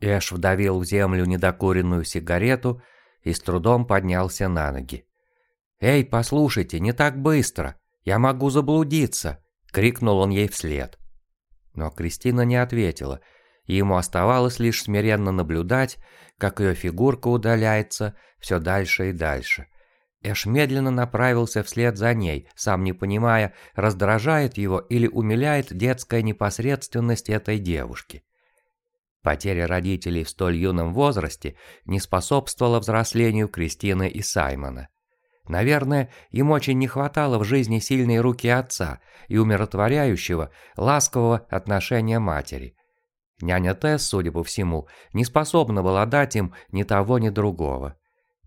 Эш вдавил в землю недокуренную сигарету и с трудом поднялся на ноги. «Эй, послушайте, не так быстро! Я могу заблудиться!» — крикнул он ей вслед. Но Кристина не ответила, и ему оставалось лишь смиренно наблюдать, как ее фигурка удаляется все дальше и дальше. Эш медленно направился вслед за ней, сам не понимая, раздражает его или умиляет детская непосредственность этой девушки. Потеря родителей в столь юном возрасте не способствовала взрослению Кристины и Саймона. Наверное, им очень не хватало в жизни сильной руки отца и умиротворяющего, ласкового отношения матери. Няня Тесс, судя по всему, не способна была дать им ни того, ни другого.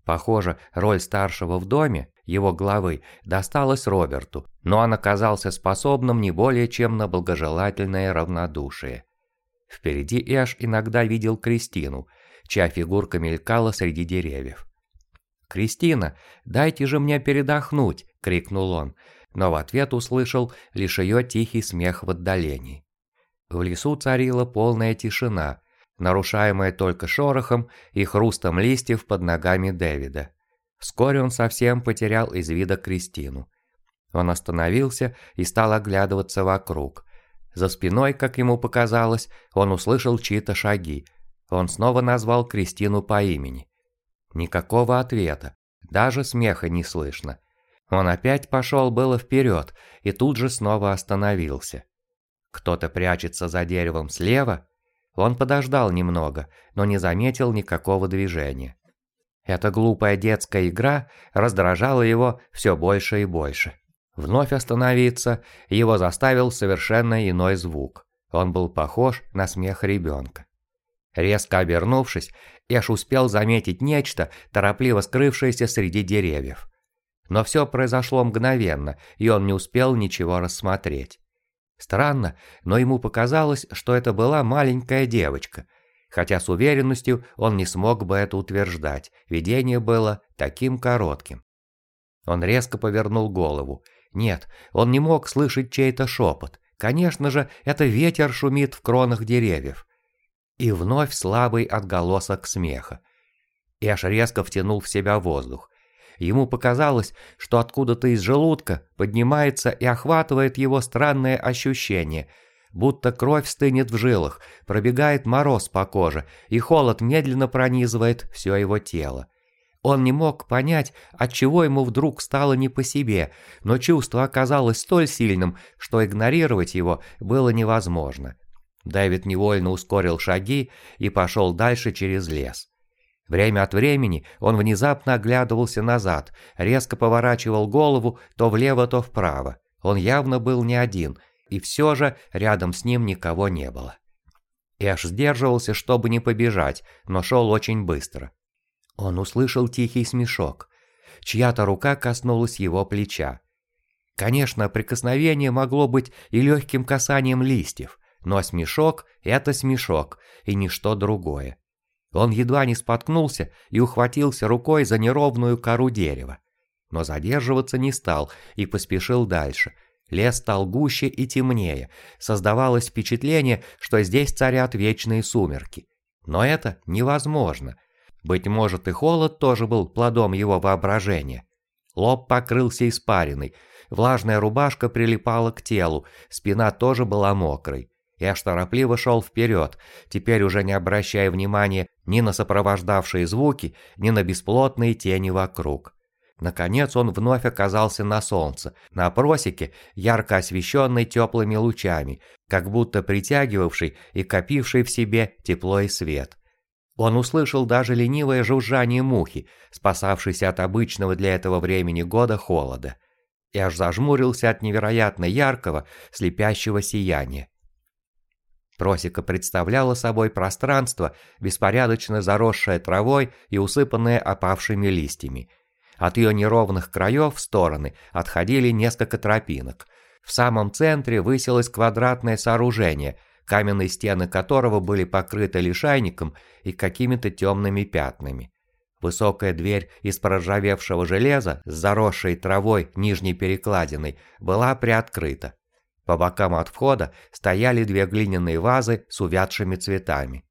Похоже, роль старшего в доме, его главы, досталась Роберту, но он оказался способным не более чем на благожелательное равнодушие. Впереди Эш иногда видел Кристину, чья фигурка мелькала среди деревьев. «Кристина, дайте же мне передохнуть!» – крикнул он, но в ответ услышал лишь ее тихий смех в отдалении. В лесу царила полная тишина, нарушаемая только шорохом и хрустом листьев под ногами Дэвида. Вскоре он совсем потерял из вида Кристину. Он остановился и стал оглядываться вокруг – за спиной, как ему показалось, он услышал чьи-то шаги. Он снова назвал Кристину по имени. Никакого ответа, даже смеха не слышно. Он опять пошел было вперед и тут же снова остановился. Кто-то прячется за деревом слева. Он подождал немного, но не заметил никакого движения. Эта глупая детская игра раздражала его все больше и больше. Вновь остановиться его заставил совершенно иной звук. Он был похож на смех ребенка. Резко обернувшись, Эш успел заметить нечто, торопливо скрывшееся среди деревьев. Но все произошло мгновенно, и он не успел ничего рассмотреть. Странно, но ему показалось, что это была маленькая девочка, хотя с уверенностью он не смог бы это утверждать, видение было таким коротким. Он резко повернул голову нет, он не мог слышать чей-то шепот. Конечно же, это ветер шумит в кронах деревьев. И вновь слабый отголосок смеха. Эш резко втянул в себя воздух. Ему показалось, что откуда-то из желудка поднимается и охватывает его странное ощущение, будто кровь стынет в жилах, пробегает мороз по коже, и холод медленно пронизывает все его тело. Он не мог понять, от чего ему вдруг стало не по себе, но чувство оказалось столь сильным, что игнорировать его было невозможно. Дэвид невольно ускорил шаги и пошел дальше через лес. Время от времени он внезапно оглядывался назад, резко поворачивал голову то влево, то вправо. Он явно был не один, и все же рядом с ним никого не было. Эш сдерживался, чтобы не побежать, но шел очень быстро. Он услышал тихий смешок. Чья-то рука коснулась его плеча. Конечно, прикосновение могло быть и легким касанием листьев, но смешок – это смешок, и ничто другое. Он едва не споткнулся и ухватился рукой за неровную кору дерева. Но задерживаться не стал и поспешил дальше. Лес стал гуще и темнее, создавалось впечатление, что здесь царят вечные сумерки. Но это невозможно – быть может, и холод тоже был плодом его воображения. Лоб покрылся испариной, влажная рубашка прилипала к телу, спина тоже была мокрой. Я торопливо шел вперед, теперь уже не обращая внимания ни на сопровождавшие звуки, ни на бесплотные тени вокруг. Наконец он вновь оказался на солнце, на просеке, ярко освещенной теплыми лучами, как будто притягивавший и копивший в себе тепло и свет. Он услышал даже ленивое жужжание мухи, спасавшейся от обычного для этого времени года холода, и аж зажмурился от невероятно яркого, слепящего сияния. Просека представляла собой пространство, беспорядочно заросшее травой и усыпанное опавшими листьями. От ее неровных краев в стороны отходили несколько тропинок. В самом центре высилось квадратное сооружение – каменные стены которого были покрыты лишайником и какими-то темными пятнами. Высокая дверь из проржавевшего железа с заросшей травой нижней перекладиной была приоткрыта. По бокам от входа стояли две глиняные вазы с увядшими цветами.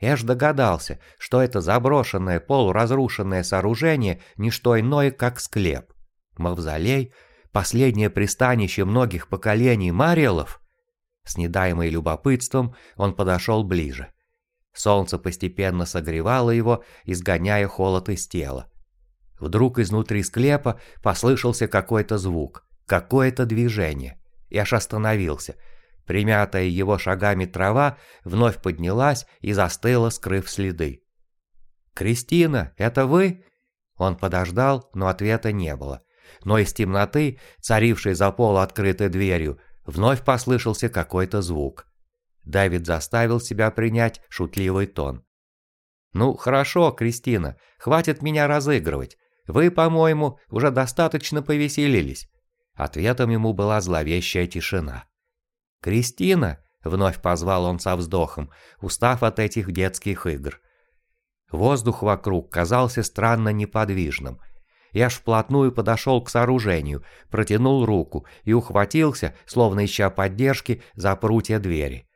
Эш догадался, что это заброшенное полуразрушенное сооружение не иное, как склеп. Мавзолей – последнее пристанище многих поколений Мариэлов? С недаемой любопытством он подошел ближе. Солнце постепенно согревало его, изгоняя холод из тела. Вдруг изнутри склепа послышался какой-то звук, какое-то движение. Эш остановился – Примятая его шагами трава вновь поднялась и застыла, скрыв следы. «Кристина, это вы?» Он подождал, но ответа не было. Но из темноты, царившей за пол открытой дверью, вновь послышался какой-то звук. Давид заставил себя принять шутливый тон. «Ну, хорошо, Кристина, хватит меня разыгрывать. Вы, по-моему, уже достаточно повеселились». Ответом ему была зловещая тишина. «Кристина!» — вновь позвал он со вздохом, устав от этих детских игр. Воздух вокруг казался странно неподвижным. Я ж вплотную подошел к сооружению, протянул руку и ухватился, словно ища поддержки, за прутья двери.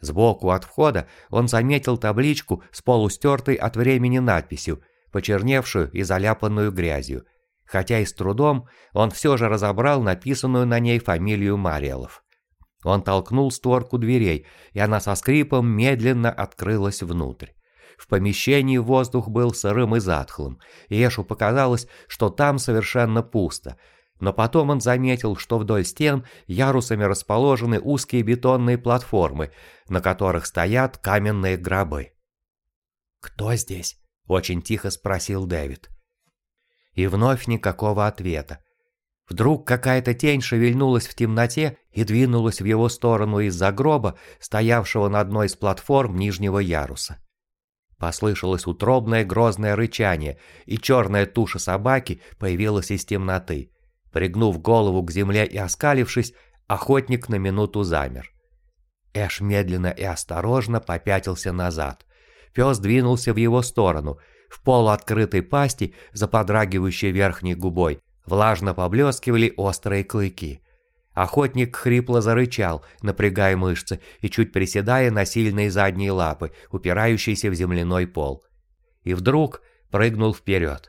Сбоку от входа он заметил табличку с полустертой от времени надписью, почерневшую и заляпанную грязью. Хотя и с трудом, он все же разобрал написанную на ней фамилию Мариэлов. Он толкнул створку дверей, и она со скрипом медленно открылась внутрь. В помещении воздух был сырым и затхлым, и Эшу показалось, что там совершенно пусто. Но потом он заметил, что вдоль стен ярусами расположены узкие бетонные платформы, на которых стоят каменные гробы. «Кто здесь?» – очень тихо спросил Дэвид. И вновь никакого ответа. Вдруг какая-то тень шевельнулась в темноте и двинулась в его сторону из-за гроба, стоявшего на одной из платформ нижнего яруса. Послышалось утробное грозное рычание, и черная туша собаки появилась из темноты. Пригнув голову к земле и оскалившись, охотник на минуту замер. Эш медленно и осторожно попятился назад. Пес двинулся в его сторону. В полуоткрытой пасти, за подрагивающей верхней губой, Влажно поблескивали острые клыки. Охотник хрипло зарычал, напрягая мышцы и чуть приседая на сильные задние лапы, упирающиеся в земляной пол. И вдруг прыгнул вперед.